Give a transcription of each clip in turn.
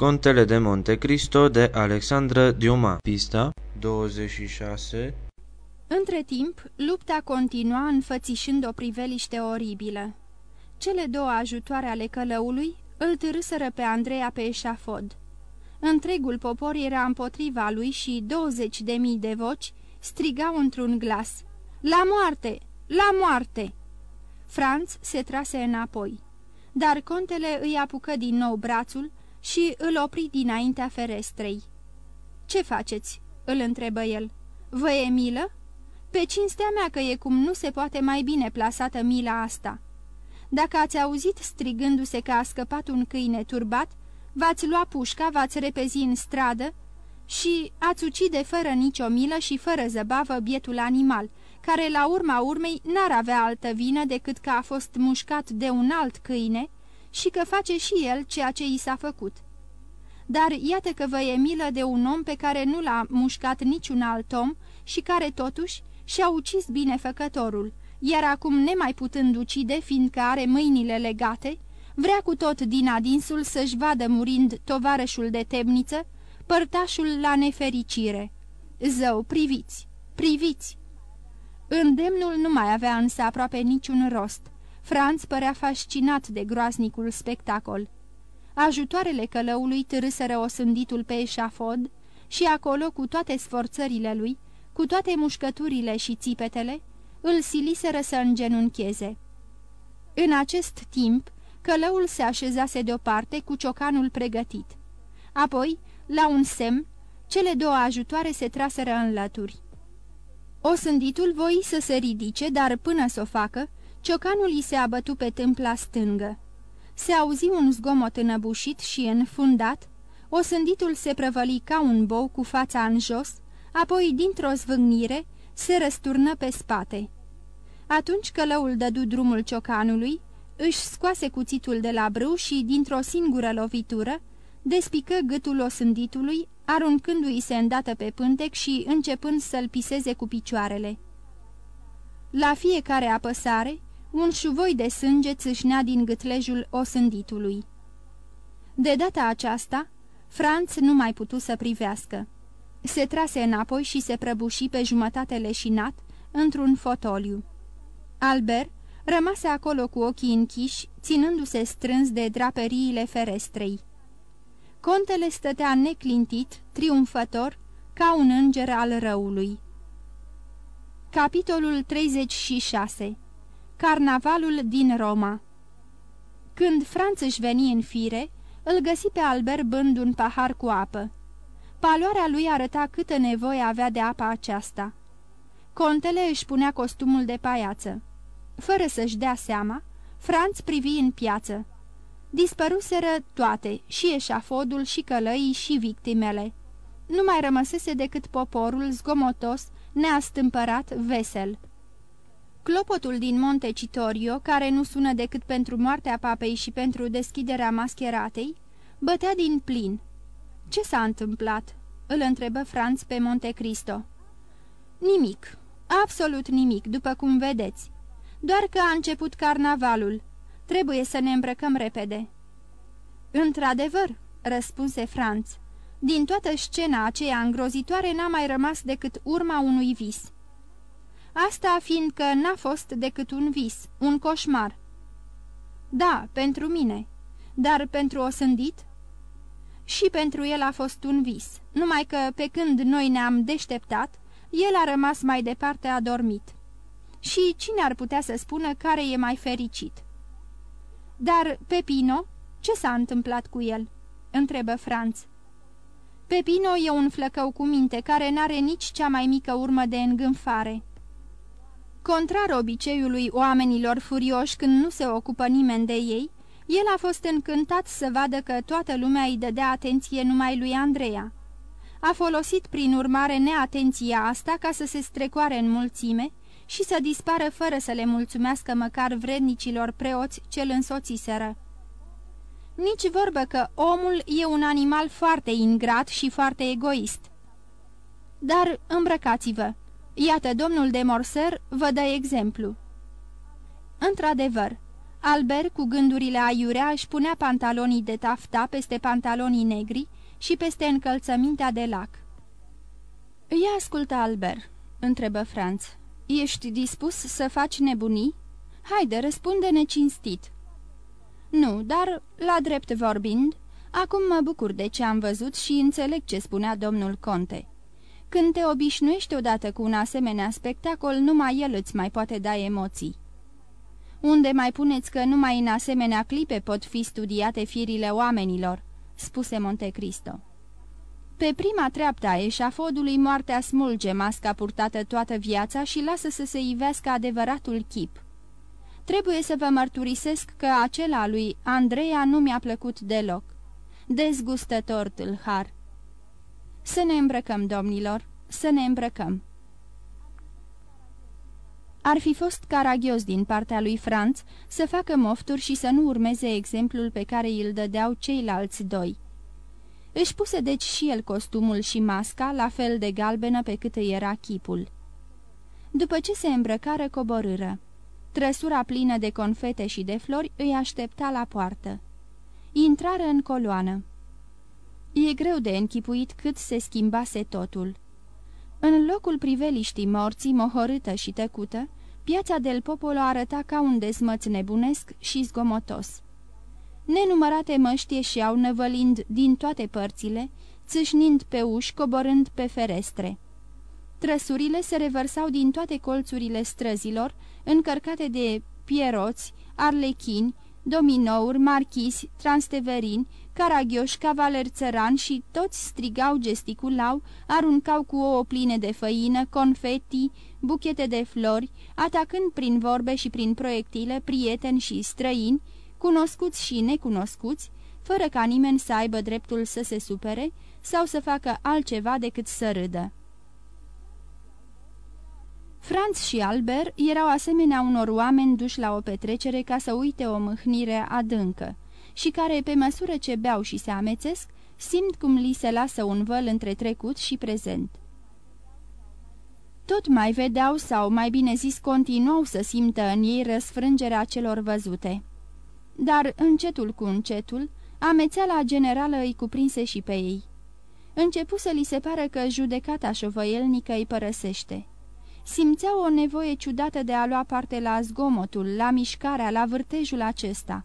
Contele de Monte Cristo de Alexandra Diuma Pista 26 Între timp, lupta continua înfățișând o priveliște oribilă. Cele două ajutoare ale călăului îl târâsără pe Andreea pe eșafod. Întregul popor era împotriva lui și douăzeci de mii de voci strigau într-un glas. La moarte! La moarte! Franț se trase înapoi, dar contele îi apucă din nou brațul și îl opri dinaintea ferestrei. Ce faceți?" îl întrebă el. Vă e milă?" Pe cinstea mea că e cum nu se poate mai bine plasată mila asta. Dacă ați auzit strigându-se că a scăpat un câine turbat, v-ați lua pușca, v-ați repezi în stradă și ați ucide fără nicio milă și fără zăbavă bietul animal, care la urma urmei n-ar avea altă vină decât că a fost mușcat de un alt câine și că face și el ceea ce i s-a făcut. Dar iată că vă e milă de un om pe care nu l-a mușcat niciun alt om și care totuși și-a ucis binefăcătorul, iar acum nemai putând ucide, fiindcă are mâinile legate, vrea cu tot din adinsul să-și vadă murind tovarășul de temniță, părtașul la nefericire. Zău, priviți, priviți! Îndemnul nu mai avea însă aproape niciun rost. Franț părea fascinat de groaznicul spectacol. Ajutoarele călăului târâsără osânditul pe eșafod și acolo, cu toate sforțările lui, cu toate mușcăturile și țipetele, îl siliseră să îngenuncheze. În acest timp, călăul se așezase deoparte cu ciocanul pregătit. Apoi, la un semn, cele două ajutoare se traseră în lături. Osânditul voi să se ridice, dar până să o facă, ciocanul îi se abătu pe tâmpla stângă. Se auzi un zgomot înăbușit și înfundat, osânditul se prăvăli ca un bou cu fața în jos, apoi, dintr-o zvâgnire, se răsturnă pe spate. Atunci călăul dădu drumul ciocanului, își scoase cuțitul de la brâu și, dintr-o singură lovitură, despică gâtul osânditului, aruncându-i se îndată pe pântec și începând să-l piseze cu picioarele. La fiecare apăsare, un șuvoi de sânge țâșnea din gâtlejul osânditului. De data aceasta, Franț nu mai putu să privească. Se trase înapoi și se prăbuși pe jumătate leșinat, într-un fotoliu. Albert rămase acolo cu ochii închiși, ținându-se strâns de draperiile ferestrei. Contele stătea neclintit, triumfător, ca un înger al răului. Capitolul 36 Carnavalul din Roma Când Franț își veni în fire, îl găsi pe Albert bând un pahar cu apă. Paloarea lui arăta câtă nevoie avea de apa aceasta. Contele își punea costumul de paiață. Fără să-și dea seama, Franț privi în piață. Dispăruseră toate, și eșafodul, și călăii, și victimele. Nu mai rămăsese decât poporul zgomotos, neastâmpărat, vesel. Clopotul din Monte Citorio, care nu sună decât pentru moartea papei și pentru deschiderea mascheratei, bătea din plin. Ce s-a întâmplat?" îl întrebă Franț pe Monte Cristo. Nimic, absolut nimic, după cum vedeți. Doar că a început carnavalul. Trebuie să ne îmbrăcăm repede." Într-adevăr," răspunse Franț. Din toată scena aceea îngrozitoare n-a mai rămas decât urma unui vis." Asta fiindcă n-a fost decât un vis, un coșmar." Da, pentru mine. Dar pentru o sândit?" Și pentru el a fost un vis, numai că pe când noi ne-am deșteptat, el a rămas mai departe adormit. Și cine ar putea să spună care e mai fericit? Dar Pepino, ce s-a întâmplat cu el?" întrebă Franț. Pepino e un flăcău cu minte care n-are nici cea mai mică urmă de îngânfare. Contrar obiceiului oamenilor furioși când nu se ocupă nimeni de ei, el a fost încântat să vadă că toată lumea îi dădea atenție numai lui Andreea. A folosit prin urmare neatenția asta ca să se strecoare în mulțime și să dispară fără să le mulțumească măcar vrednicilor preoți ce îl însoțiseră. Nici vorbă că omul e un animal foarte ingrat și foarte egoist. Dar îmbrăcați-vă! Iată, domnul de Morser vă dă exemplu. Într-adevăr, Albert, cu gândurile aiurea, își punea pantalonii de tafta peste pantalonii negri și peste încălțămintea de lac. Ia ascultă, Albert," întrebă Franț. Ești dispus să faci nebunii? Haide, răspunde-ne cinstit." Nu, dar, la drept vorbind, acum mă bucur de ce am văzut și înțeleg ce spunea domnul Conte. Când te obișnuiești odată cu un asemenea spectacol, numai el îți mai poate da emoții. Unde mai puneți că numai în asemenea clipe pot fi studiate firile oamenilor?" spuse Montecristo. Pe prima treaptă a eșafodului, moartea smulge masca purtată toată viața și lasă să se ivească adevăratul chip. Trebuie să vă mărturisesc că acela lui Andreea nu mi-a plăcut deloc. Dezgustător tâlhar. Să ne îmbrăcăm, domnilor, să ne îmbrăcăm. Ar fi fost caragios din partea lui Franț să facă mofturi și să nu urmeze exemplul pe care îl dădeau ceilalți doi. Își puse deci și el costumul și masca, la fel de galbenă pe cât îi era chipul. După ce se îmbrăcară, coborâră. Trăsura plină de confete și de flori îi aștepta la poartă. Intrară în coloană. E greu de închipuit cât se schimbase totul. În locul priveliștii morții, mohorâtă și tăcută, piața del Popolo arăta ca un dezmăț nebunesc și zgomotos. Nenumărate măști ieșeau năvălind din toate părțile, țâșnind pe uși, coborând pe ferestre. Trăsurile se revărsau din toate colțurile străzilor, încărcate de pieroți, arlechini, dominouri, marchizi, transteverini, caragioși, cavaleri țărani și toți strigau, gesticulau, aruncau cu ouă pline de făină, confeti, buchete de flori, atacând prin vorbe și prin proiectile prieteni și străini, cunoscuți și necunoscuți, fără ca nimeni să aibă dreptul să se supere sau să facă altceva decât să râdă. Franz și Albert erau asemenea unor oameni duși la o petrecere ca să uite o mâhnire adâncă și care, pe măsură ce beau și se amețesc, simt cum li se lasă un văl între trecut și prezent. Tot mai vedeau sau, mai bine zis, continuau să simtă în ei răsfrângerea celor văzute. Dar, încetul cu încetul, amețeala generală îi cuprinse și pe ei. Începu să li se pară că judecata șovăielnică îi părăsește simțeau o nevoie ciudată de a lua parte la zgomotul, la mișcarea, la vârtejul acesta.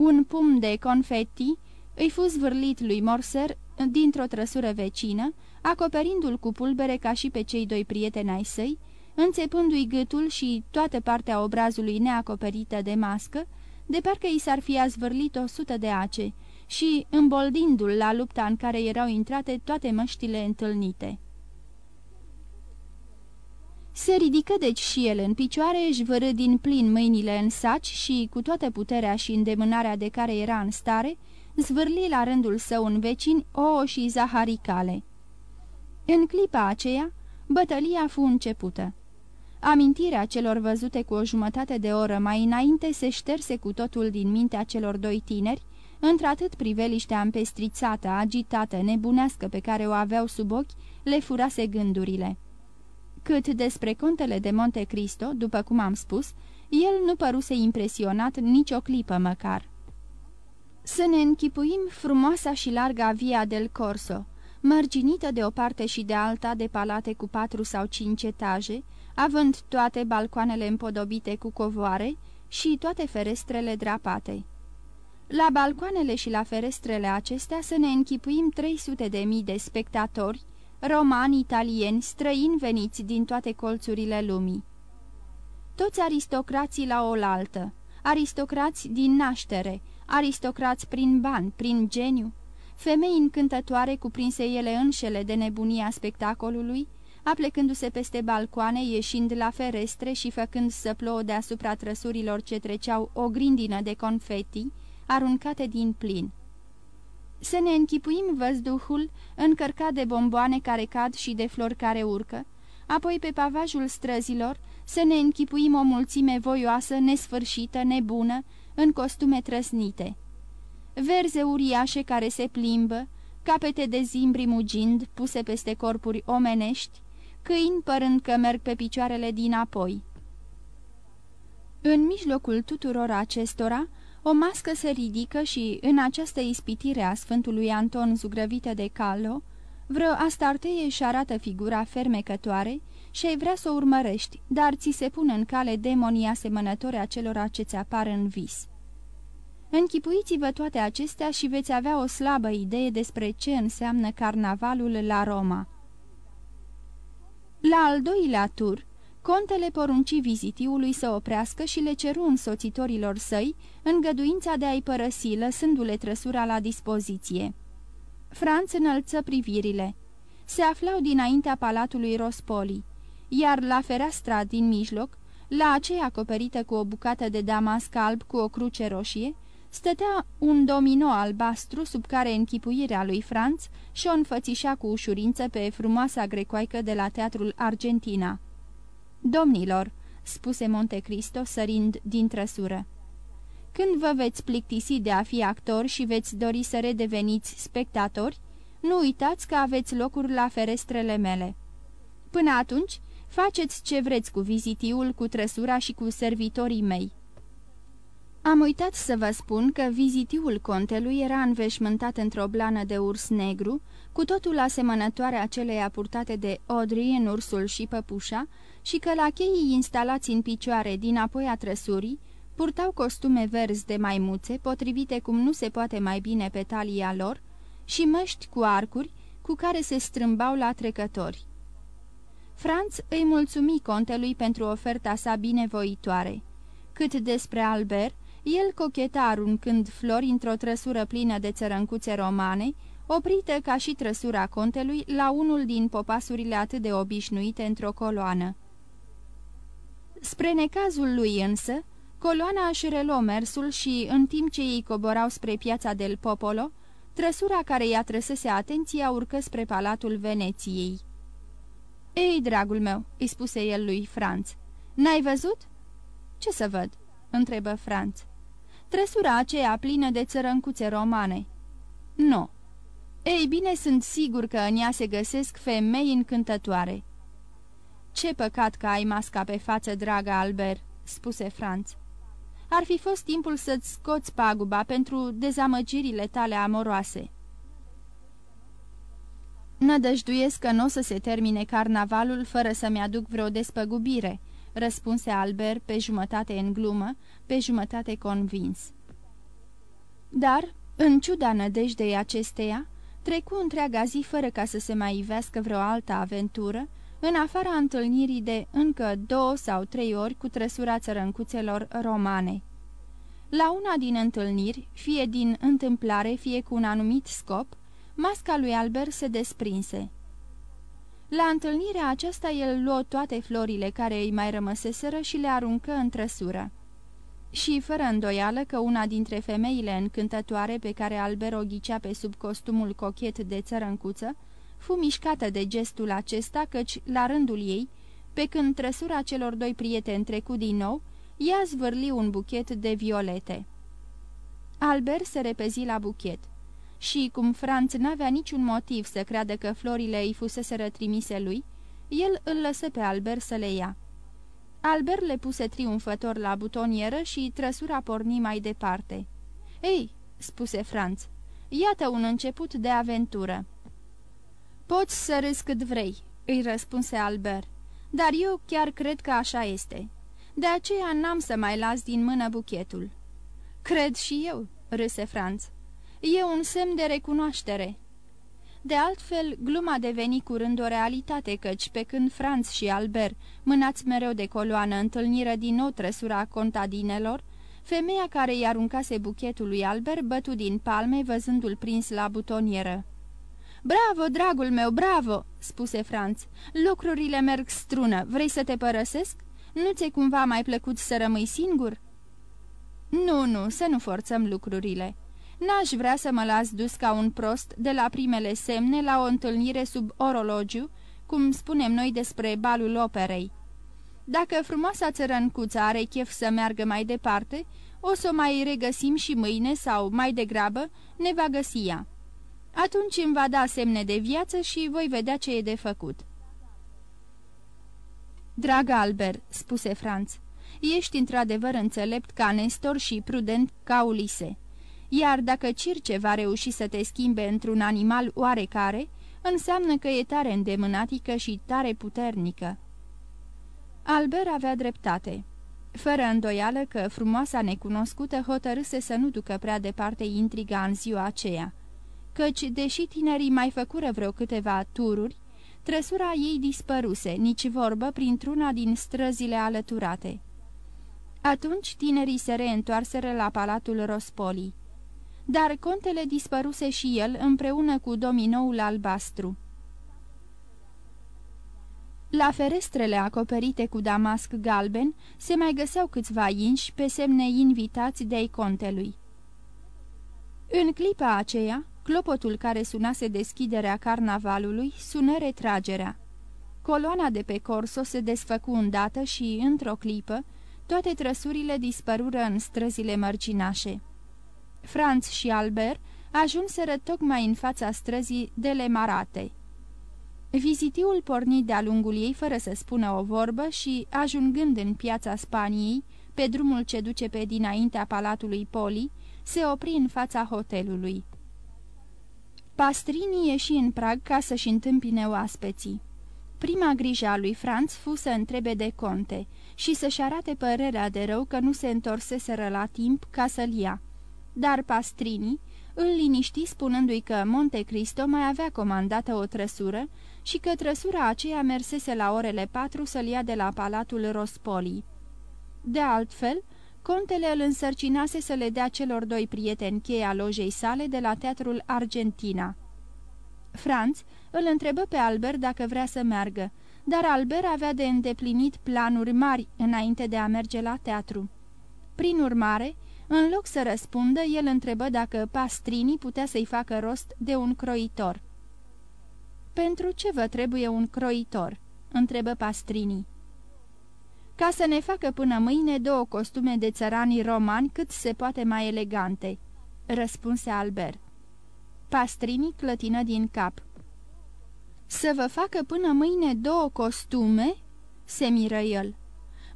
Un pum de confetti îi fu zvârlit lui Morser dintr-o trăsură vecină, acoperindu-l cu pulbere ca și pe cei doi prieteni ai săi, înțepându-i gâtul și toată partea obrazului neacoperită de mască, de parcă i s-ar fi azvârlit o sută de ace și îmboldindu-l la lupta în care erau intrate toate măștile întâlnite. Se ridică deci și el în picioare, își vărâ din plin mâinile în saci și, cu toată puterea și îndemânarea de care era în stare, zvârli la rândul său în vecini ouă și zaharicale. În clipa aceea, bătălia fu începută. Amintirea celor văzute cu o jumătate de oră mai înainte se șterse cu totul din mintea celor doi tineri, într-atât priveliștea împestrițată, agitată, nebunească pe care o aveau sub ochi, le furase gândurile. Cât despre contele de Monte Cristo, după cum am spus, el nu păruse impresionat nici o clipă măcar. Să ne închipuim frumoasa și larga via del Corso, mărginită de o parte și de alta de palate cu patru sau cinci etaje, având toate balcoanele împodobite cu covoare și toate ferestrele drapate. La balcoanele și la ferestrele acestea să ne închipuim 300 de mii de spectatori, romani, italieni, străini veniți din toate colțurile lumii. Toți aristocrații la oaltă, aristocrați din naștere, aristocrați prin bani, prin geniu, femei încântătoare cuprinse ele înșele de nebunia spectacolului, aplecându-se peste balcoane, ieșind la ferestre și făcând să plouă deasupra trăsurilor ce treceau o grindină de confeti, aruncate din plin. Să ne închipuim văzduhul încărcat de bomboane care cad și de flori care urcă, apoi pe pavajul străzilor să ne închipuim o mulțime voioasă, nesfârșită, nebună, în costume trăsnite. Verze uriașe care se plimbă, capete de zimbri mugind, puse peste corpuri omenești, câini părând că merg pe picioarele din apoi. În mijlocul tuturor acestora, o mască se ridică și, în această ispitire a Sfântului Anton zugrăvită de calo, vreo astarteie își arată figura fermecătoare și ai vrea să o urmărești, dar ți se pun în cale demonii asemănători acelora ce ți apar în vis. Închipuiți-vă toate acestea și veți avea o slabă idee despre ce înseamnă carnavalul la Roma. La al doilea tur, contele porunci vizitiului să oprească și le ceru însoțitorilor săi îngăduința de a-i părăsi, lăsându-le trăsura la dispoziție. Franț înălță privirile. Se aflau dinaintea palatului Rospoli, iar la fereastra din mijloc, la aceea acoperită cu o bucată de damasc alb cu o cruce roșie, stătea un domino albastru sub care închipuirea lui Franț și-o înfățișa cu ușurință pe frumoasa grecoaică de la teatrul Argentina. Domnilor, spuse Monte Cristo sărind din trăsură, când vă veți plictisi de a fi actori și veți dori să redeveniți spectatori, nu uitați că aveți locuri la ferestrele mele. Până atunci, faceți ce vreți cu vizitiul, cu trăsura și cu servitorii mei. Am uitat să vă spun că vizitiul contelui era înveșmântat într-o blană de urs negru, cu totul asemănătoare acelei purtate de Audrey în ursul și păpușa, și că la cheii instalați în picioare din apoi a trăsurii, purtau costume verzi de maimuțe, potrivite cum nu se poate mai bine pe talia lor, și măști cu arcuri, cu care se strâmbau la trecători. Franț îi mulțumi contelui pentru oferta sa binevoitoare. Cât despre Albert, el cocheta aruncând flori într-o trăsură plină de țărâncuțe romane, oprită ca și trăsura contelui la unul din popasurile atât de obișnuite într-o coloană. Spre necazul lui însă, coloana își reluă mersul și, în timp ce ei coborau spre piața del Popolo, trăsura care i-a trăsese atenția urcă spre palatul Veneției. Ei, dragul meu," îi spuse el lui Franț, n-ai văzut?" Ce să văd?" întrebă Franț. Trăsura aceea plină de țărâncuțe romane." Nu." Ei bine, sunt sigur că în ea se găsesc femei încântătoare." Ce păcat că ai masca pe față, dragă Albert," spuse Franț. Ar fi fost timpul să-ți scoți paguba pentru dezamăgirile tale amoroase." Nădăjduiesc că nu o să se termine carnavalul fără să-mi aduc vreo despăgubire," răspunse Albert pe jumătate în glumă, pe jumătate convins. Dar, în ciuda nădejdei acesteia, trecu întreaga zi fără ca să se mai ivească vreo altă aventură, în afara întâlnirii de încă două sau trei ori cu trăsura țărâncuțelor romane. La una din întâlniri, fie din întâmplare, fie cu un anumit scop, masca lui Albert se desprinse. La întâlnirea aceasta el luă toate florile care îi mai rămăseseră și le aruncă în trăsură. Și fără îndoială că una dintre femeile încântătoare pe care Albert o ghicea pe sub costumul cochet de țărâncuță, fu mișcată de gestul acesta, căci, la rândul ei, pe când trăsura celor doi prieteni trecu din nou, ea zvârli un buchet de violete. Albert se repezi la buchet și, cum Franț n-avea niciun motiv să creadă că florile îi fusese trimise lui, el îl lăsă pe Albert să le ia. Albert le puse triumfător la butonieră și trăsura porni mai departe. Ei," spuse Franț, iată un început de aventură." Poți să râzi cât vrei," îi răspunse Albert, dar eu chiar cred că așa este. De aceea n-am să mai las din mână buchetul." Cred și eu," râse Franț. E un semn de recunoaștere." De altfel, gluma deveni curând o realitate, căci pe când Franț și Albert, mânați mereu de coloană, întâlniră din nou trăsura contadinelor, femeia care i aruncase buchetul lui Albert bătu din palme văzându-l prins la butonieră. Bravo, dragul meu, bravo!" spuse Franț. Lucrurile merg strună. Vrei să te părăsesc? Nu ți-e cumva mai plăcut să rămâi singur?" Nu, nu, să nu forțăm lucrurile. N-aș vrea să mă las dus ca un prost de la primele semne la o întâlnire sub orologiu, cum spunem noi despre balul operei. Dacă frumoasa țărăncuță are chef să meargă mai departe, o să o mai regăsim și mâine sau, mai degrabă, ne va găsi ea. Atunci îmi va da semne de viață și voi vedea ce e de făcut. Dragă Albert," spuse Franț, ești într-adevăr înțelept ca Nestor și prudent ca Ulise. Iar dacă Circe va reuși să te schimbe într-un animal oarecare, înseamnă că e tare îndemânatică și tare puternică. Albert avea dreptate. Fără îndoială că frumoasa necunoscută hotărâse să nu ducă prea departe intriga în ziua aceea, căci, deși tinerii mai făcură vreo câteva tururi, trăsura ei dispăruse, nici vorbă, printr-una din străzile alăturate. Atunci tinerii se reîntoarseră la palatul Rospoli. Dar contele dispăruse și el împreună cu dominoul albastru. La ferestrele acoperite cu damasc galben se mai găseau câțiva inși pe semne invitați de-ai contelui. În clipa aceea, clopotul care sunase deschiderea carnavalului sună retragerea. Coloana de pe corso se desfăcu îndată și, într-o clipă, toate trăsurile dispărură în străzile mărcinașe. Franz și Albert ajunseră tocmai în fața străzii de Le Marate. Vizitiul porni de-a lungul ei fără să spună o vorbă și, ajungând în piața Spaniei, pe drumul ce duce pe dinaintea palatului Poli, se opri în fața hotelului. Pastrini ieși în prag ca să-și întâmpine oaspeții. Prima grijă a lui Franz fu să întrebe de conte și să-și arate părerea de rău că nu se întorseseră la timp ca să-l ia. Dar Pastrini îl liniști spunându-i că Monte Cristo mai avea comandată o trăsură și că trăsura aceea mersese la orele patru să-l ia de la palatul Rospoli. De altfel, contele îl însărcinase să le dea celor doi prieteni cheia lojei sale de la teatrul Argentina. Franz îl întrebă pe Albert dacă vrea să meargă, dar Albert avea de îndeplinit planuri mari înainte de a merge la teatru. Prin urmare, în loc să răspundă, el întrebă dacă Pastrini putea să-i facă rost de un croitor. Pentru ce vă trebuie un croitor?" întrebă Pastrini. Ca să ne facă până mâine două costume de țărani romani cât se poate mai elegante," răspunse Albert. Pastrini clătină din cap. Să vă facă până mâine două costume?" se miră el.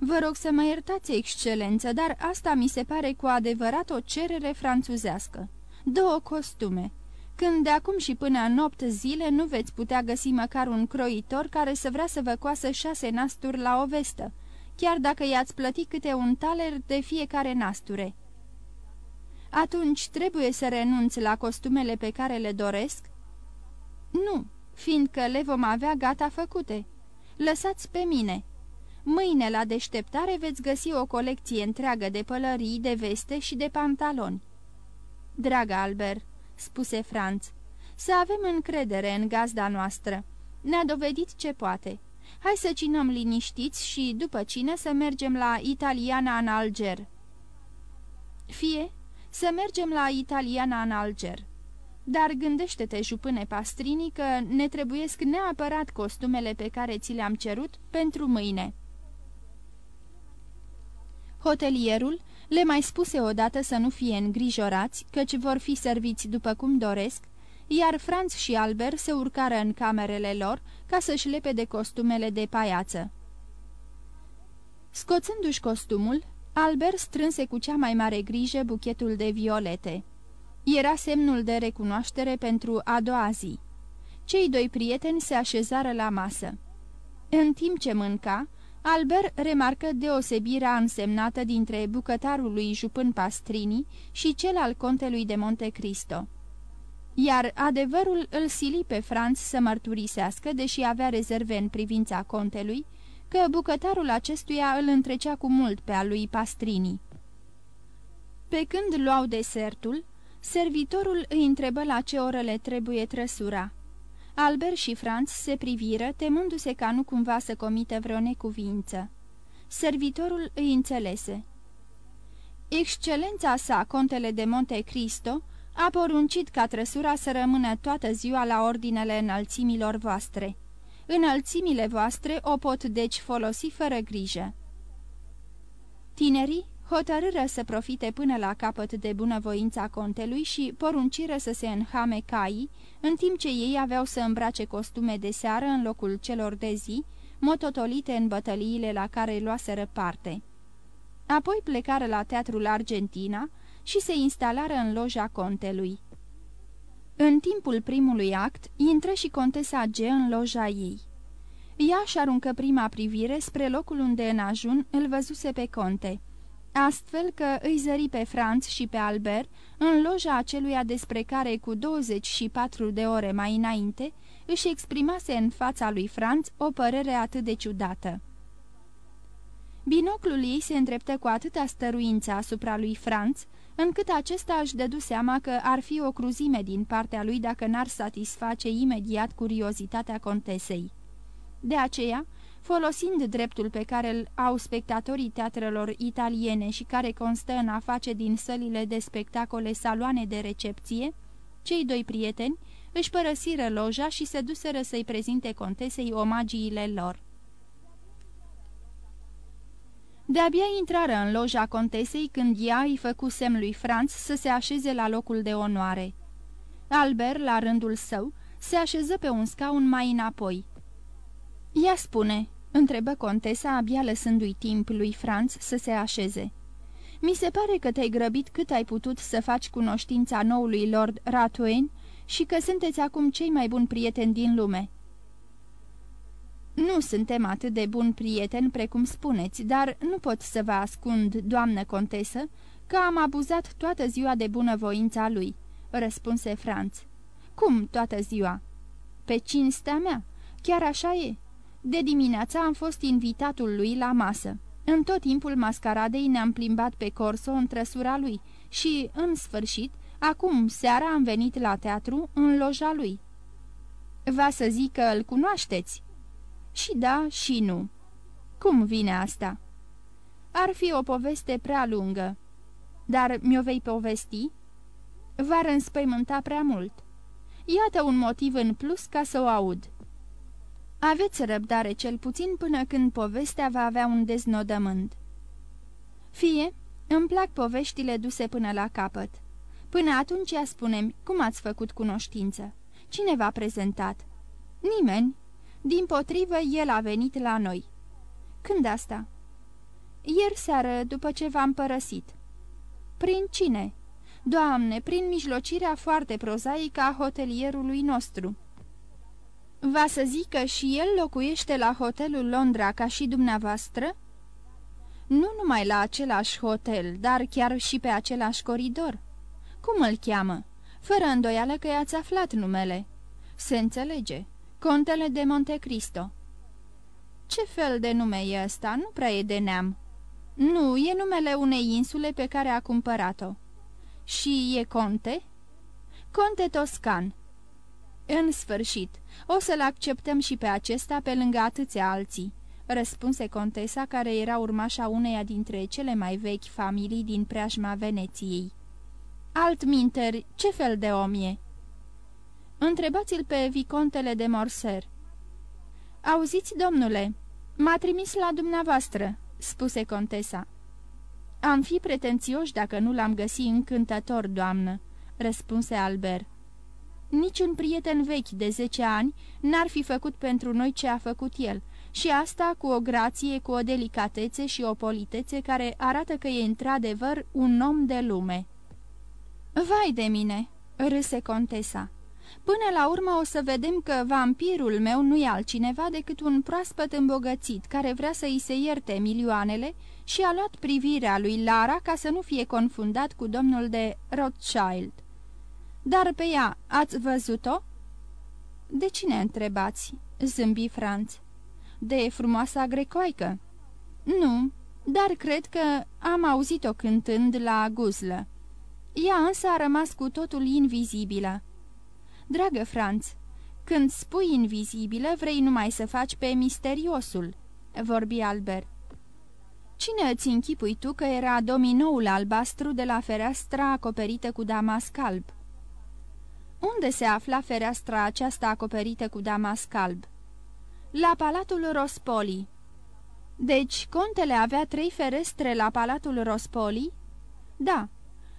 Vă rog să mă iertați, excelență, dar asta mi se pare cu adevărat o cerere franțuzească. Două costume. Când de acum și până în opt zile nu veți putea găsi măcar un croitor care să vrea să vă coasă șase nasturi la o vestă, chiar dacă i-ați plătit câte un taler de fiecare nasture. Atunci trebuie să renunț la costumele pe care le doresc? Nu, fiindcă le vom avea gata făcute. Lăsați pe mine. Mâine la deșteptare veți găsi o colecție întreagă de pălării, de veste și de pantaloni. Dragă Albert, spuse Franț, să avem încredere în gazda noastră. Ne-a dovedit ce poate. Hai să cinăm liniștiți și, după cine, să mergem la Italiana în Alger. Fie, să mergem la Italiana în Alger. Dar gândește-te, jupâne Pastrini, că ne trebuiesc neapărat costumele pe care ți le-am cerut pentru mâine. Hotelierul le mai spuse odată să nu fie îngrijorați, căci vor fi serviți după cum doresc, iar Franz și Albert se urcară în camerele lor ca să-și lepe de costumele de paiață. Scoțându-și costumul, Albert strânse cu cea mai mare grijă buchetul de violete. Era semnul de recunoaștere pentru a doua zi. Cei doi prieteni se așezară la masă. În timp ce mânca, Albert remarcă deosebirea însemnată dintre bucătarul lui Jupân Pastrini și cel al contelui de Monte Cristo. Iar adevărul îl sili pe Franz să mărturisească, deși avea rezerve în privința contelui, că bucătarul acestuia îl întrecea cu mult pe al lui Pastrini. Pe când luau desertul, servitorul îi întrebă la ce oră le trebuie trăsura. Albert și Franz se priviră, temându-se ca nu cumva să comite vreo necuvință. Servitorul îi înțelese. Excelența sa, contele de Monte Cristo, a poruncit ca trăsura să rămână toată ziua la ordinele înălțimilor voastre. Înălțimile voastre o pot deci folosi fără grijă. Tinerii hotărâră să profite până la capăt de bunăvoința contelui și porunciră să se înhame caii, în timp ce ei aveau să îmbrace costume de seară în locul celor de zi, mototolite în bătăliile la care luaseră parte. Apoi plecară la teatrul Argentina și se instalară în loja contelui. În timpul primului act, intră și contesa G în loja ei. Ea și aruncă prima privire spre locul unde în ajun îl văzuse pe conte, astfel că îi zări pe Franț și pe Albert în loja aceluia despre care cu 24 de ore mai înainte își exprimase în fața lui Franț o părere atât de ciudată. Binoclul ei se îndreptă cu atâta stăruință asupra lui Franț, încât acesta își dădu seama că ar fi o cruzime din partea lui dacă n-ar satisface imediat curiozitatea contesei. De aceea, folosind dreptul pe care îl au spectatorii teatrelor italiene și care constă în a face din sălile de spectacole saloane de recepție, cei doi prieteni își părăsiră loja și se duseră să-i prezinte contesei omagiile lor. De-abia intrară în loja contesei când ea îi făcu semn lui Franț să se așeze la locul de onoare. Albert, la rândul său, se așeză pe un scaun mai înapoi. Ea spune, întrebă contesa abia lăsându-i timp lui Franț să se așeze. Mi se pare că te-ai grăbit cât ai putut să faci cunoștința noului Lord Ratwain și că sunteți acum cei mai buni prieteni din lume. Nu suntem atât de buni prieteni precum spuneți, dar nu pot să vă ascund, doamnă contesă, că am abuzat toată ziua de bunăvoința lui," răspunse Franț. Cum toată ziua?" Pe cinstea mea. Chiar așa e. De dimineața am fost invitatul lui la masă. În tot timpul mascaradei ne-am plimbat pe corso în trăsura lui și, în sfârșit, acum seara am venit la teatru în loja lui." Va să zic că îl cunoașteți?" Și da, și nu. Cum vine asta? Ar fi o poveste prea lungă. Dar mi-o vei povesti? V-ar înspăimânta prea mult. Iată un motiv în plus ca să o aud. Aveți răbdare cel puțin până când povestea va avea un deznodământ. Fie, îmi plac poveștile duse până la capăt. Până atunci spunem cum ați făcut cunoștință. Cine v-a prezentat? Nimeni, din potrivă, el a venit la noi. Când asta? Ieri seară, după ce v-am părăsit. Prin cine? Doamne, prin mijlocirea foarte prozaică a hotelierului nostru. Va să zică și el locuiește la hotelul Londra ca și dumneavoastră? Nu numai la același hotel, dar chiar și pe același coridor. Cum îl cheamă? Fără îndoială că i-ați aflat numele. Se înțelege. Contele de Monte Cristo Ce fel de nume e ăsta? Nu prea e de neam. Nu, e numele unei insule pe care a cumpărat-o. Și e conte? Conte Toscan. În sfârșit, o să-l acceptăm și pe acesta pe lângă atâția alții, răspunse contesa care era urmașa uneia dintre cele mai vechi familii din preajma Veneției. Altminteri, ce fel de om e? Întrebați-l pe vicontele de Morser." Auziți, domnule, m-a trimis la dumneavoastră," spuse contesa. Am fi pretențioși dacă nu l-am găsit încântător, doamnă," răspunse Albert. Niciun prieten vechi de zece ani n-ar fi făcut pentru noi ce a făcut el, și asta cu o grație, cu o delicatețe și o politețe care arată că e într-adevăr un om de lume. Vai de mine!" râse contesa. Până la urmă o să vedem că vampirul meu nu e altcineva decât un proaspăt îmbogățit care vrea să îi se ierte milioanele și a luat privirea lui Lara ca să nu fie confundat cu domnul de Rothschild. Dar pe ea ați văzut-o?" De cine întrebați?" zâmbi Franț. De frumoasa grecoaică." Nu, dar cred că am auzit-o cântând la guzlă. Ea însă a rămas cu totul invizibilă." Dragă Franț, când spui invizibilă, vrei numai să faci pe misteriosul," vorbi Albert. Cine îți închipui tu că era dominoul albastru de la fereastra acoperită cu damasc alb?" Unde se afla fereastra aceasta acoperită cu damasc alb?" La Palatul Rospoli." Deci, contele avea trei ferestre la Palatul Rospoli?" Da.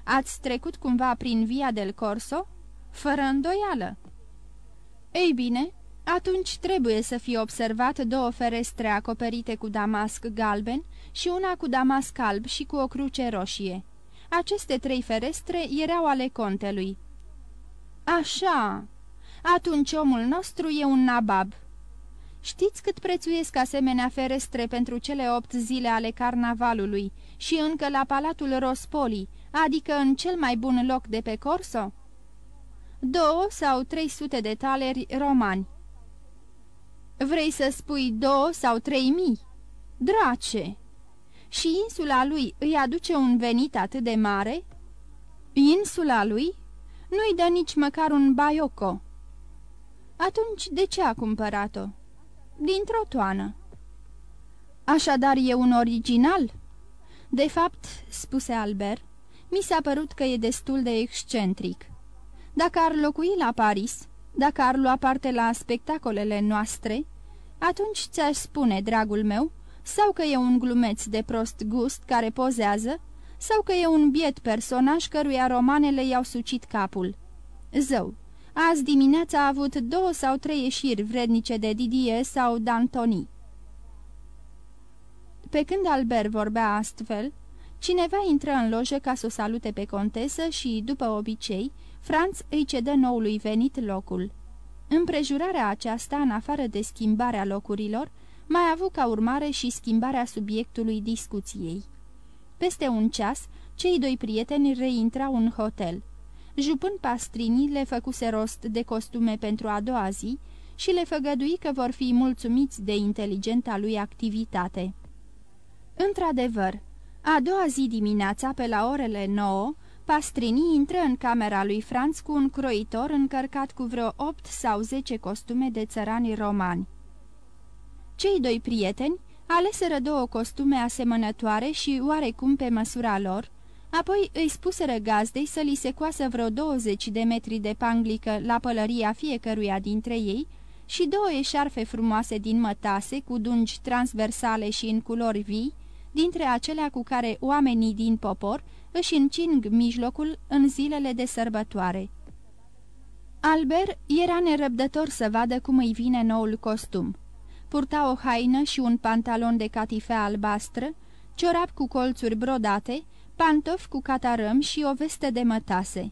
Ați trecut cumva prin Via del Corso?" Fără îndoială. Ei bine, Atunci trebuie să fie observat două ferestre acoperite cu damasc galben și una cu damasc alb și cu o cruce roșie. Aceste trei ferestre erau ale contelui. Așa, atunci omul nostru e un nabab. Știți cât prețuiesc asemenea ferestre pentru cele opt zile ale carnavalului și încă la Palatul Rospoli, adică în cel mai bun loc de pe Corso? Două sau trei sute de taleri romani. Vrei să spui două sau trei mii? Drace! Și insula lui îi aduce un venit atât de mare? Insula lui? Nu-i dă nici măcar un baioco. Atunci de ce a cumpărat-o? Dintr-o toană. Așadar e un original? De fapt, spuse Albert, mi s-a părut că e destul de excentric. Dacă ar locui la Paris, dacă ar lua parte la spectacolele noastre, atunci ți-aș spune, dragul meu, sau că e un glumeț de prost gust care pozează, sau că e un biet personaj căruia romanele i-au sucit capul. Zău, azi dimineața a avut două sau trei ieșiri vrednice de Didier sau D'Antoni. Pe când Albert vorbea astfel, cineva intră în lojă ca să o salute pe contesă și, după obicei, Franz îi cedă noului venit locul. Împrejurarea aceasta, în afară de schimbarea locurilor, mai avut ca urmare și schimbarea subiectului discuției. Peste un ceas, cei doi prieteni reintrau în hotel. Jupând pastrinii le făcuse rost de costume pentru a doua zi și le făgădui că vor fi mulțumiți de inteligenta lui activitate. Într-adevăr, a doua zi dimineața, pe la orele 9, Pastrini intră în camera lui Franz cu un croitor încărcat cu vreo opt sau zece costume de țărani romani. Cei doi prieteni aleseră două costume asemănătoare și oarecum pe măsura lor, apoi îi spuseră gazdei să li se coasă vreo 20 de metri de panglică la pălăria fiecăruia dintre ei și două eșarfe frumoase din mătase cu dungi transversale și în culori vii, dintre acelea cu care oamenii din popor își încing mijlocul în zilele de sărbătoare. Albert era nerăbdător să vadă cum îi vine noul costum. Purta o haină și un pantalon de catifea albastră, ciorap cu colțuri brodate, pantofi cu catarăm și o vestă de mătase.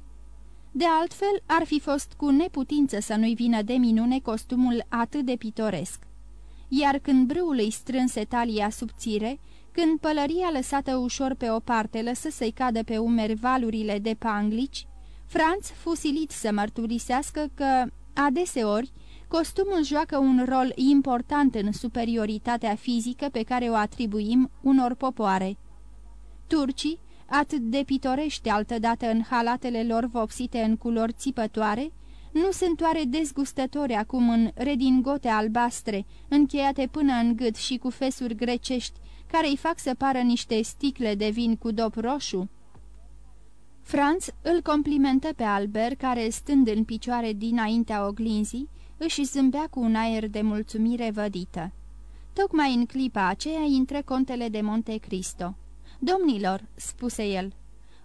De altfel, ar fi fost cu neputință să nu-i vină de minune costumul atât de pitoresc. Iar când brâul îi strânse talia subțire, când pălăria lăsată ușor pe o parte lăsă să-i cadă pe umeri valurile de panglici, Franț fusilit să mărturisească că, adeseori, costumul joacă un rol important în superioritatea fizică pe care o atribuim unor popoare. Turcii, atât de pitorești altădată în halatele lor vopsite în culori țipătoare, nu sunt oare dezgustători acum în redingote albastre, încheiate până în gât și cu fesuri grecești, care îi fac să pară niște sticle de vin cu dop roșu? Franz îl complimentă pe Albert, care, stând în picioare dinaintea oglinzii, își zâmbea cu un aer de mulțumire vădită. Tocmai în clipa aceea intră contele de Monte Cristo. Domnilor," spuse el,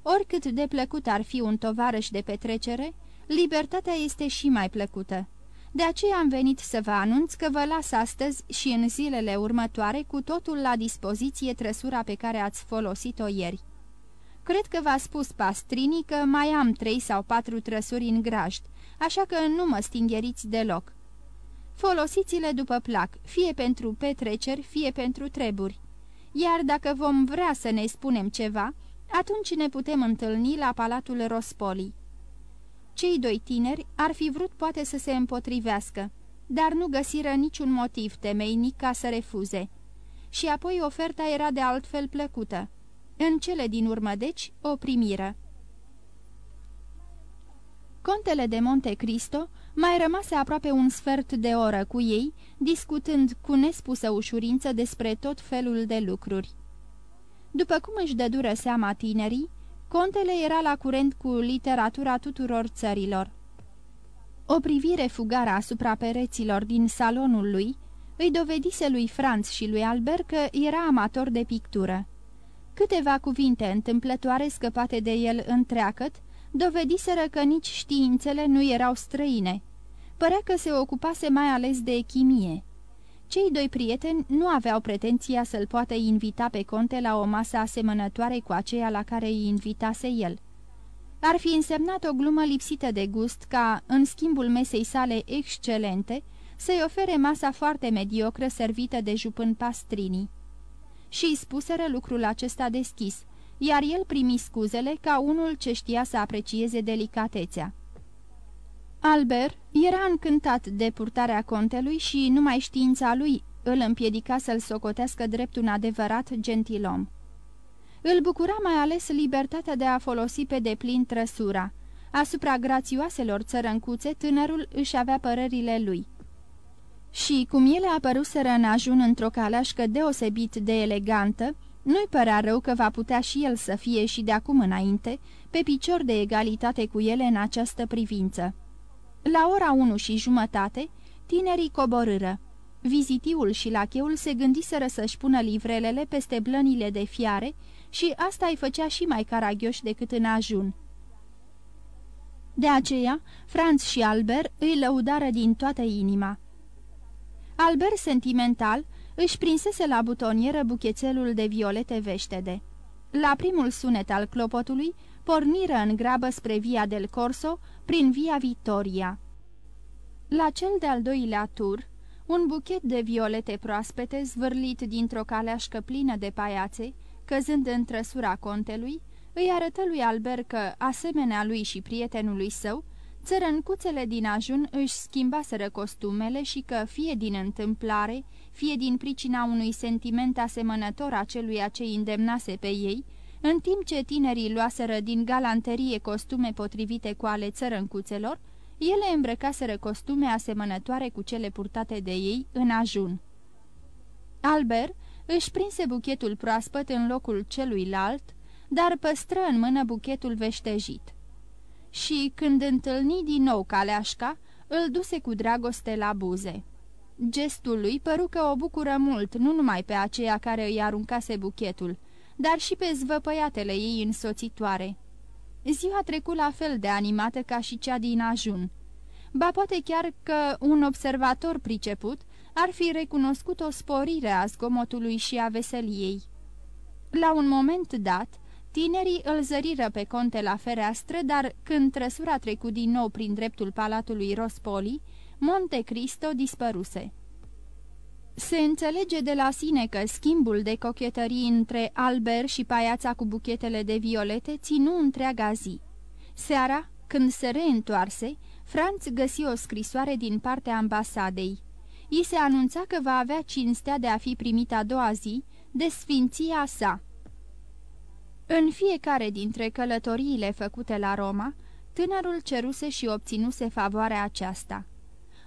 oricât de plăcut ar fi un tovarăș de petrecere, libertatea este și mai plăcută. De aceea am venit să vă anunț că vă las astăzi și în zilele următoare cu totul la dispoziție trăsura pe care ați folosit-o ieri. Cred că v-a spus Pastrini că mai am trei sau patru trăsuri în grajd, așa că nu mă stingheriți deloc. Folosiți-le după plac, fie pentru petreceri, fie pentru treburi. Iar dacă vom vrea să ne spunem ceva, atunci ne putem întâlni la Palatul Rospoli. Cei doi tineri ar fi vrut poate să se împotrivească, dar nu găsiră niciun motiv temeinic ca să refuze. Și apoi oferta era de altfel plăcută. În cele din urmă, deci, o primiră. Contele de Monte Cristo mai rămase aproape un sfert de oră cu ei, discutând cu nespusă ușurință despre tot felul de lucruri. După cum își dădură seama tinerii, Contele era la curent cu literatura tuturor țărilor. O privire fugară asupra pereților din salonul lui îi dovedise lui Franz și lui Albert că era amator de pictură. Câteva cuvinte întâmplătoare scăpate de el întreacăt dovediseră că nici științele nu erau străine, părea că se ocupase mai ales de chimie. Cei doi prieteni nu aveau pretenția să-l poată invita pe conte la o masă asemănătoare cu aceea la care îi invitase el. Ar fi însemnat o glumă lipsită de gust ca, în schimbul mesei sale excelente, să-i ofere masa foarte mediocră servită de jupân pastrini. Și îi spuseră lucrul acesta deschis, iar el primi scuzele ca unul ce știa să aprecieze delicatețea. Albert era încântat de purtarea contelui și numai știința lui îl împiedica să-l socotească drept un adevărat gentilom. Îl bucura mai ales libertatea de a folosi pe deplin trăsura. Asupra grațioaselor țărâncuțe, tânărul își avea părerile lui. Și cum ele apăruseră în ajun într-o caleașcă deosebit de elegantă, nu-i părea rău că va putea și el să fie și de acum înainte, pe picior de egalitate cu ele în această privință. La ora unu și jumătate, tinerii coborâră. Vizitiul și lacheul se gândiseră să-și pună livrelele peste blănile de fiare și asta îi făcea și mai caragioși decât în ajun. De aceea, Franz și Albert îi lăudară din toată inima. Albert, sentimental, își prinsese la butonieră buchețelul de violete veștede. La primul sunet al clopotului, porniră în grabă spre Via del Corso, prin Via Vittoria. La cel de-al doilea tur, un buchet de violete proaspete, zvârlit dintr-o caleașcă plină de paiațe, căzând în trăsura contelui, îi arătă lui Albert că, asemenea lui și prietenului său, țărăncuțele din ajun își schimbaseră costumele și că, fie din întâmplare, fie din pricina unui sentiment asemănător aceluia ce îndemnase pe ei, în timp ce tinerii luaseră din galanterie costume potrivite cu ale țărăncuțelor, ele îmbrăcaseră costume asemănătoare cu cele purtate de ei în ajun. Albert își prinse buchetul proaspăt în locul celuilalt, dar păstră în mână buchetul veștejit. Și, când întâlni din nou caleașca, îl duse cu dragoste la buze. Gestul lui păru că o bucură mult, nu numai pe aceea care îi aruncase buchetul, dar și pe zvăpăiatele ei însoțitoare. Ziua trecut la fel de animată ca și cea din ajun. Ba poate chiar că un observator priceput ar fi recunoscut o sporire a zgomotului și a veseliei. La un moment dat, tinerii îl zăriră pe conte la fereastră, dar când trăsura trecut din nou prin dreptul palatului Rospoli, Monte Cristo dispăruse. Se înțelege de la sine că schimbul de cochetării între Albert și paiața cu buchetele de violete ținu întreaga zi. Seara, când se reîntoarse, Franț găsi o scrisoare din partea ambasadei. I se anunța că va avea cinstea de a fi primit a doua zi de sfinția sa. În fiecare dintre călătoriile făcute la Roma, tânărul ceruse și obținuse favoarea aceasta.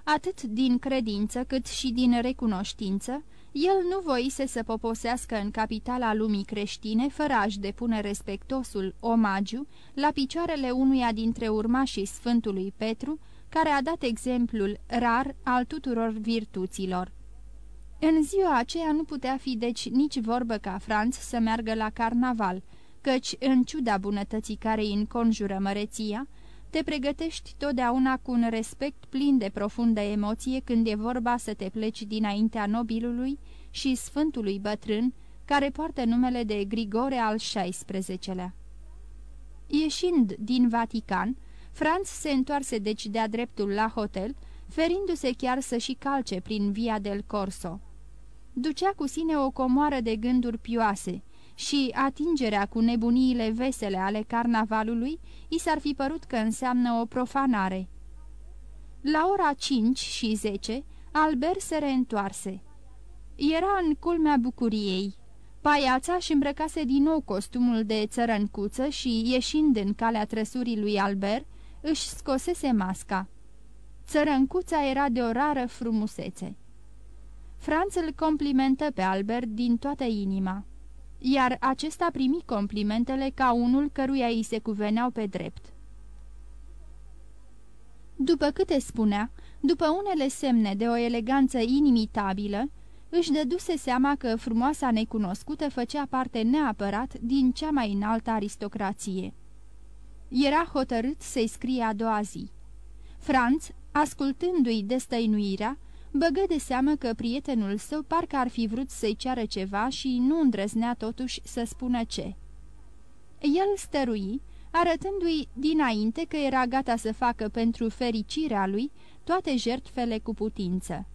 Atât din credință cât și din recunoștință, el nu voise să poposească în capitala lumii creștine fără a-și depune respectosul omagiu la picioarele unuia dintre urmașii Sfântului Petru, care a dat exemplul rar al tuturor virtuților. În ziua aceea nu putea fi deci nici vorbă ca Franț să meargă la carnaval, căci, în ciuda bunătății care îi înconjură măreția, te pregătești totdeauna cu un respect plin de profundă emoție când e vorba să te pleci dinaintea nobilului și sfântului bătrân, care poartă numele de Grigore al XVI-lea. Ieșind din Vatican, Franz se întoarse deci de-a dreptul la hotel, ferindu-se chiar să și calce prin Via del Corso. Ducea cu sine o comoară de gânduri pioase, și atingerea cu nebuniile vesele ale carnavalului i s-ar fi părut că înseamnă o profanare. La ora 5 și 10, Albert se reîntoarse. Era în culmea bucuriei. Paiața și îmbrăcase din nou costumul de țărăncuță și, ieșind în calea trăsurii lui Albert, își scosese masca. Țărăncuța era de o rară frumusețe. Franț îl complimentă pe Albert din toată inima iar acesta primi complimentele ca unul căruia îi se cuveneau pe drept. După câte spunea, după unele semne de o eleganță inimitabilă, își dăduse seama că frumoasa necunoscută făcea parte neapărat din cea mai înaltă aristocrație. Era hotărât să-i scrie a doua zi. Franț ascultându-i destăinuirea, băgă de seamă că prietenul său parcă ar fi vrut să-i ceară ceva și nu îndrăznea totuși să spună ce. El stărui, arătându-i dinainte că era gata să facă pentru fericirea lui toate jertfele cu putință.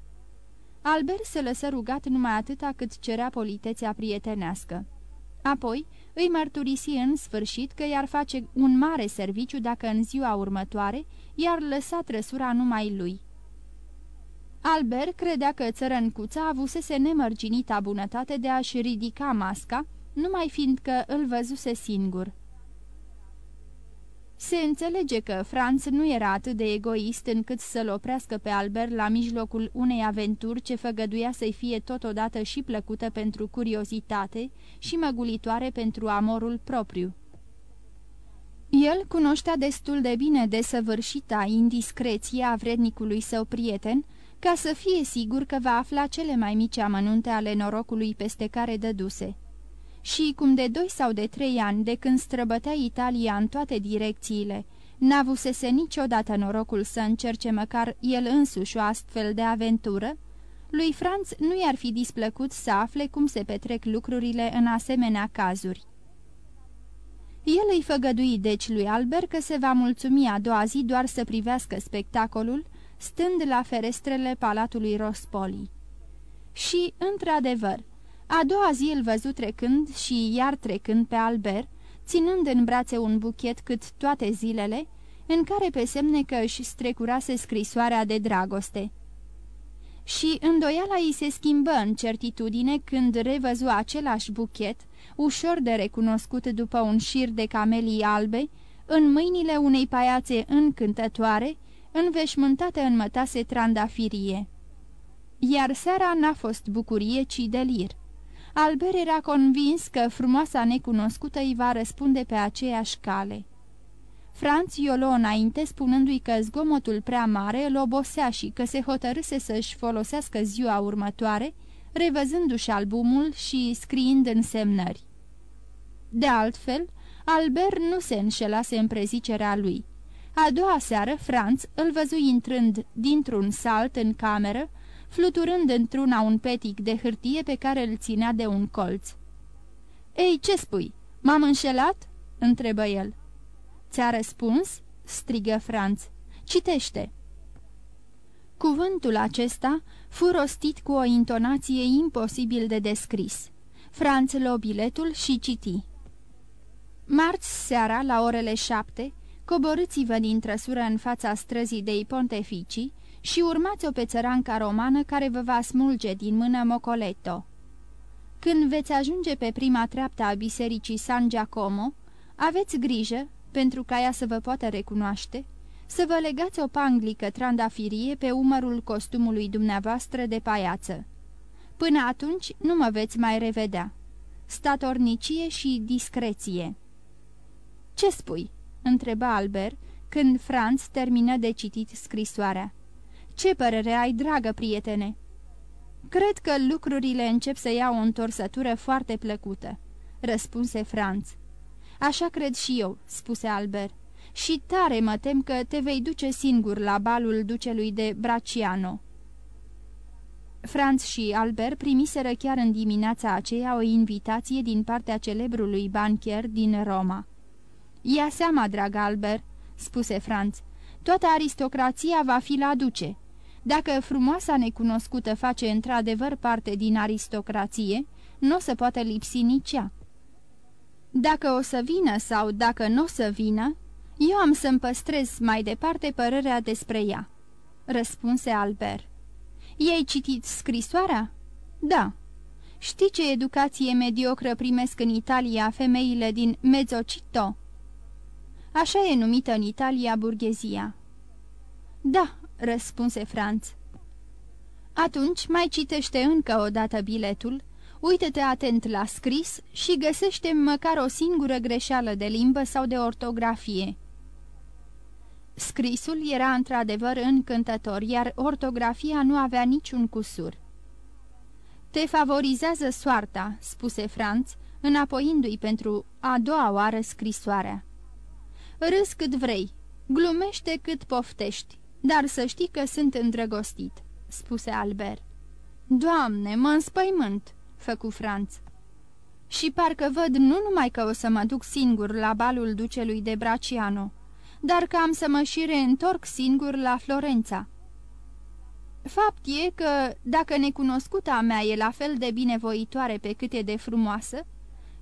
Albert se lăsă rugat numai atâta cât cerea politețea prietenească. Apoi îi mărturisi în sfârșit că i-ar face un mare serviciu dacă în ziua următoare i-ar lăsa trăsura numai lui. Albert credea că țărăncuța avusese nemărginita bunătate de a-și ridica masca, numai fiindcă îl văzuse singur. Se înțelege că Franz nu era atât de egoist încât să-l oprească pe Albert la mijlocul unei aventuri ce făgăduia să-i fie totodată și plăcută pentru curiozitate și măgulitoare pentru amorul propriu. El cunoștea destul de bine desăvârșita indiscreție a vrednicului său prieten, ca să fie sigur că va afla cele mai mici amănunte ale norocului peste care dăduse și cum de doi sau de trei ani de când străbătea Italia în toate direcțiile, n-avusese niciodată norocul să încerce măcar el însuși o astfel de aventură, lui Franz nu i-ar fi displăcut să afle cum se petrec lucrurile în asemenea cazuri. El îi făgădui deci lui Albert că se va mulțumi a doua zi doar să privească spectacolul, stând la ferestrele palatului Rospoli. Și, într-adevăr, a doua zi îl văzu trecând și iar trecând pe Albert, ținând în brațe un buchet cât toate zilele, în care pe semne că își strecurase scrisoarea de dragoste. Și îndoiala îi se schimbă în certitudine când revăzu același buchet, ușor de recunoscut după un șir de camelii albe, în mâinile unei paiațe încântătoare, înveșmântate în mătase trandafirie. Iar seara n-a fost bucurie, ci delir. Albert era convins că frumoasa necunoscută îi va răspunde pe aceeași cale. Franț iolo înainte, spunându-i că zgomotul prea mare îl obosea și că se hotărâse să-și folosească ziua următoare, revăzându-și albumul și scriind însemnări. De altfel, Albert nu se înșelase în prezicerea lui. A doua seară, Franț îl văzu intrând dintr-un salt în cameră, fluturând într-una un petic de hârtie pe care îl ținea de un colț. Ei, ce spui? M-am înșelat?" întrebă el. Ți-a răspuns?" strigă Franț. Citește!" Cuvântul acesta fu rostit cu o intonație imposibil de descris. Franț luă biletul și citi. Marți seara, la orele șapte, coborâți-vă din trăsură în fața străzii de Ponteficii, și urmați-o pe țăranca romană care vă va smulge din mână Mocoletto. Când veți ajunge pe prima treaptă a bisericii San Giacomo, aveți grijă, pentru ca ea să vă poată recunoaște, să vă legați o panglică trandafirie pe umărul costumului dumneavoastră de paiață. Până atunci nu mă veți mai revedea. Statornicie și discreție. Ce spui?" Întreba Albert, când Franz termină de citit scrisoarea. Ce părere ai, dragă prietene?" Cred că lucrurile încep să iau o întorsătură foarte plăcută," răspunse Franz. Așa cred și eu," spuse Albert. Și tare mă tem că te vei duce singur la balul ducelui de Braciano." Franz și Albert primiseră chiar în dimineața aceea o invitație din partea celebrului bancher din Roma. Ia seama, drag Albert," spuse Franz, toată aristocrația va fi la duce." Dacă frumoasa necunoscută face într-adevăr parte din aristocrație, nu o să poată lipsi nici ea. Dacă o să vină sau dacă nu o să vină, eu am să-mi păstrez mai departe părerea despre ea," răspunse Albert. Ei citit scrisoarea?" Da." Știi ce educație mediocră primesc în Italia femeile din Mezzocito?" Așa e numită în Italia burghezia." Da, răspunse Franț. Atunci mai citește încă o dată biletul, uită-te atent la scris și găsește măcar o singură greșeală de limbă sau de ortografie. Scrisul era într-adevăr încântător, iar ortografia nu avea niciun cusur. Te favorizează soarta," spuse Franț, înapoiindu-i pentru a doua oară scrisoarea. Râs cât vrei, glumește cât poftești, Dar să știi că sunt îndrăgostit," spuse Albert. Doamne, mă înspăimânt," făcu Franț. Și parcă văd nu numai că o să mă duc singur la balul ducelui de Braciano, dar că am să mă și reîntorc singur la Florența. Fapt e că, dacă necunoscuta mea e la fel de binevoitoare pe cât e de frumoasă,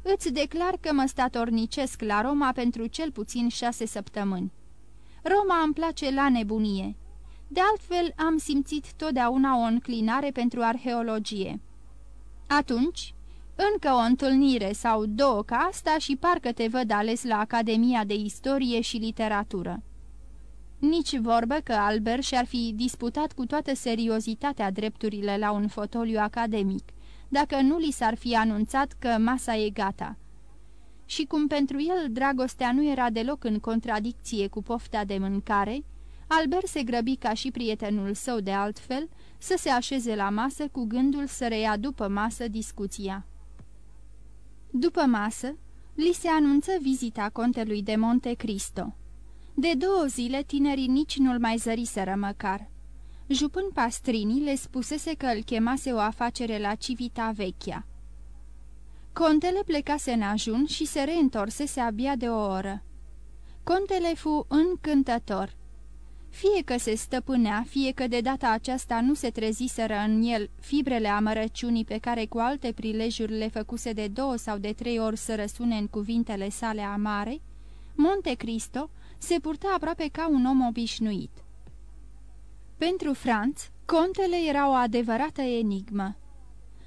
îți declar că mă statornicesc la Roma pentru cel puțin șase săptămâni. Roma îmi place la nebunie. De altfel, am simțit totdeauna o înclinare pentru arheologie. Atunci, încă o întâlnire sau două ca asta și parcă te văd ales la Academia de Istorie și Literatură. Nici vorbă că Albert și-ar fi disputat cu toată seriozitatea drepturile la un fotoliu academic, dacă nu li s-ar fi anunțat că masa e gata. Și cum pentru el dragostea nu era deloc în contradicție cu pofta de mâncare, Albert se grăbi ca și prietenul său de altfel să se așeze la masă cu gândul să reia după masă discuția. După masă, li se anunță vizita contelui de Monte Cristo. De două zile tinerii nici nu-l mai zăriseră măcar. Jupân Pastrini le spusese că îl chemase o afacere la Civita Vechia. Contele plecase în ajun și se reîntorsese abia de o oră. Contele fu încântător. Fie că se stăpânea, fie că de data aceasta nu se treziseră în el fibrele amărăciunii pe care cu alte prilejuri le făcuse de două sau de trei ori să răsune în cuvintele sale amare, Monte Cristo se purta aproape ca un om obișnuit. Pentru Franț, contele era o adevărată enigmă.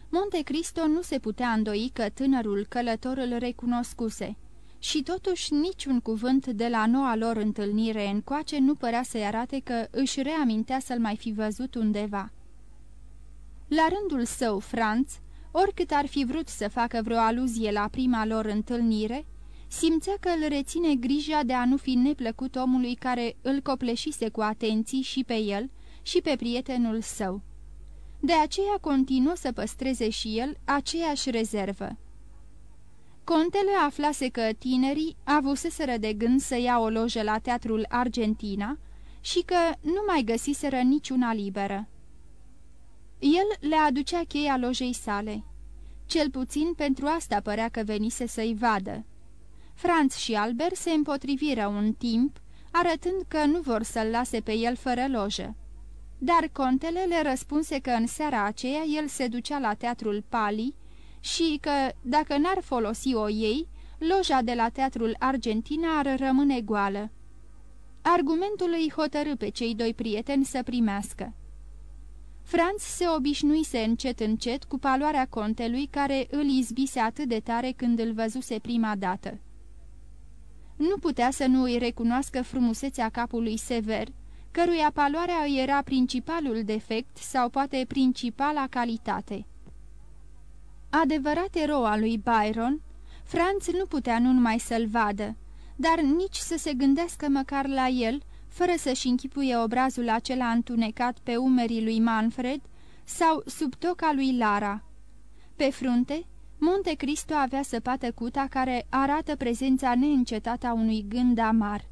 Monte Cristo nu se putea îndoi că tânărul călător îl recunoscuse și totuși niciun cuvânt de la noua lor întâlnire încoace nu părea să-i arate că își reamintea să-l mai fi văzut undeva. La rândul său, Franț, oricât ar fi vrut să facă vreo aluzie la prima lor întâlnire, simțea că îl reține grija de a nu fi neplăcut omului care îl copleșise cu atenții și pe el și pe prietenul său. De aceea continuă să păstreze și el aceeași rezervă. Contele aflase că tinerii avuseseră de gând să ia o lojă la teatrul Argentina și că nu mai găsiseră niciuna liberă. El le aducea cheia lojei sale. Cel puțin pentru asta părea că venise să-i vadă. Franz și Albert se împotriviră un timp, arătând că nu vor să-l lase pe el fără lojă. Dar contele le răspunse că în seara aceea el se ducea la teatrul Pali și că, dacă n-ar folosi o ei, loja de la teatrul Argentina ar rămâne goală. Argumentul îi hotărâ pe cei doi prieteni să primească. Franz se obișnuise încet încet cu paloarea contelui care îl izbise atât de tare când îl văzuse prima dată. Nu putea să nu îi recunoască frumusețea capului sever, căruia paloarea îi era principalul defect sau poate principala calitate. Adevărat erou al lui Byron, Franz nu putea nu numai să-l vadă, dar nici să se gândească măcar la el, fără să-și închipuie obrazul acela întunecat pe umerii lui Manfred sau sub toca lui Lara. Pe frunte, Monte Cristo avea săpată cuta care arată prezența neîncetată a unui gând amar.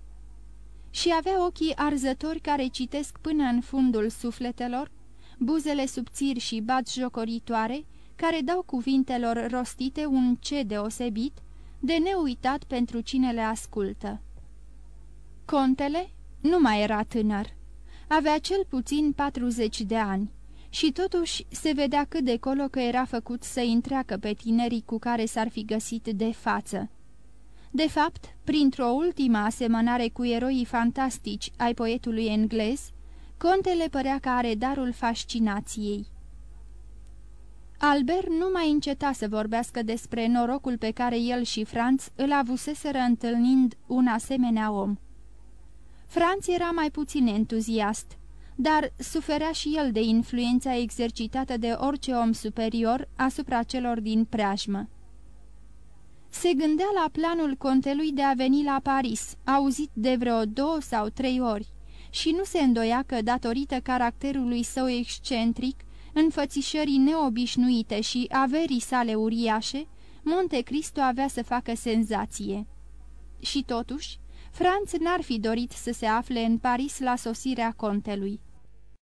Și avea ochii arzători care citesc până în fundul sufletelor, buzele subțiri și bat jocoritoare, care dau cuvintelor rostite un ce deosebit, de neuitat pentru cine le ascultă. Contele nu mai era tânăr. Avea cel puțin 40 de ani și totuși se vedea cât de colo că era făcut să întreacă pe tinerii cu care s-ar fi găsit de față. De fapt, printr-o ultimă asemănare cu eroii fantastici ai poetului englez, contele părea că are darul fascinației. Albert nu mai înceta să vorbească despre norocul pe care el și Franz îl avuseseră întâlnind un asemenea om. Franz era mai puțin entuziast, dar suferea și el de influența exercitată de orice om superior asupra celor din preajmă. Se gândea la planul contelui de a veni la Paris, auzit de vreo două sau trei ori, și nu se îndoia că, datorită caracterului său excentric, înfățișării neobișnuite și averii sale uriașe, Monte Cristo avea să facă senzație. Și totuși, Franț n-ar fi dorit să se afle în Paris la sosirea contelui.